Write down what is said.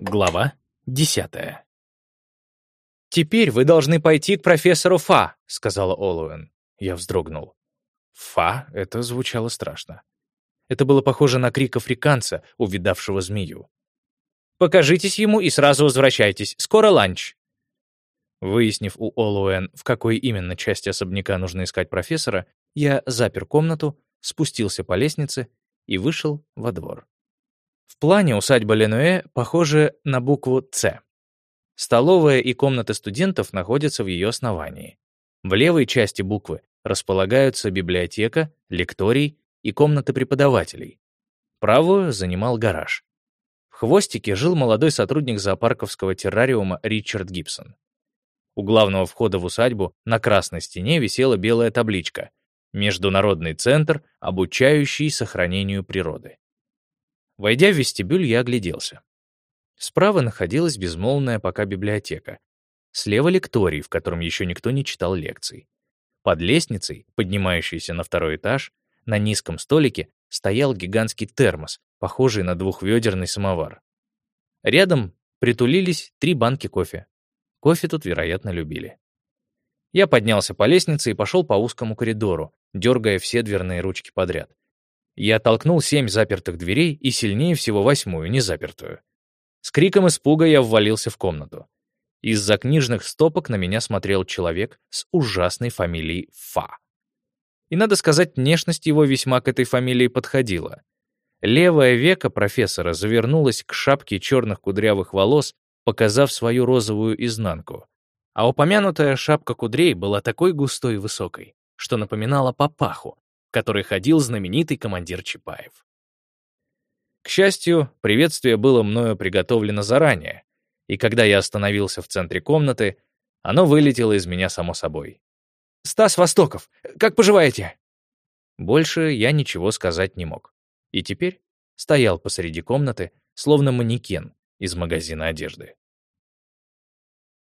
Глава десятая. «Теперь вы должны пойти к профессору Фа», — сказала Олуэн. Я вздрогнул. «Фа» — это звучало страшно. Это было похоже на крик африканца, увидавшего змею. «Покажитесь ему и сразу возвращайтесь. Скоро ланч». Выяснив у Олуэн, в какой именно части особняка нужно искать профессора, я запер комнату, спустился по лестнице и вышел во двор. В плане усадьба Ленуэ похожа на букву «Ц». Столовая и комнаты студентов находятся в ее основании. В левой части буквы располагаются библиотека, лекторий и комнаты преподавателей. Правую занимал гараж. В хвостике жил молодой сотрудник зоопарковского террариума Ричард Гибсон. У главного входа в усадьбу на красной стене висела белая табличка «Международный центр, обучающий сохранению природы». Войдя в вестибюль, я огляделся. Справа находилась безмолвная пока библиотека. Слева лекторий, в котором еще никто не читал лекций. Под лестницей, поднимающейся на второй этаж, на низком столике стоял гигантский термос, похожий на двухведерный самовар. Рядом притулились три банки кофе. Кофе тут, вероятно, любили. Я поднялся по лестнице и пошел по узкому коридору, дергая все дверные ручки подряд. Я толкнул семь запертых дверей и сильнее всего восьмую, незапертую. С криком испуга я ввалился в комнату. Из-за книжных стопок на меня смотрел человек с ужасной фамилией Фа. И, надо сказать, внешность его весьма к этой фамилии подходила. Левое веко профессора завернулось к шапке черных кудрявых волос, показав свою розовую изнанку. А упомянутая шапка кудрей была такой густой и высокой, что напоминала папаху, который ходил знаменитый командир Чапаев. К счастью, приветствие было мною приготовлено заранее, и когда я остановился в центре комнаты, оно вылетело из меня само собой. «Стас Востоков, как поживаете?» Больше я ничего сказать не мог. И теперь стоял посреди комнаты, словно манекен из магазина одежды.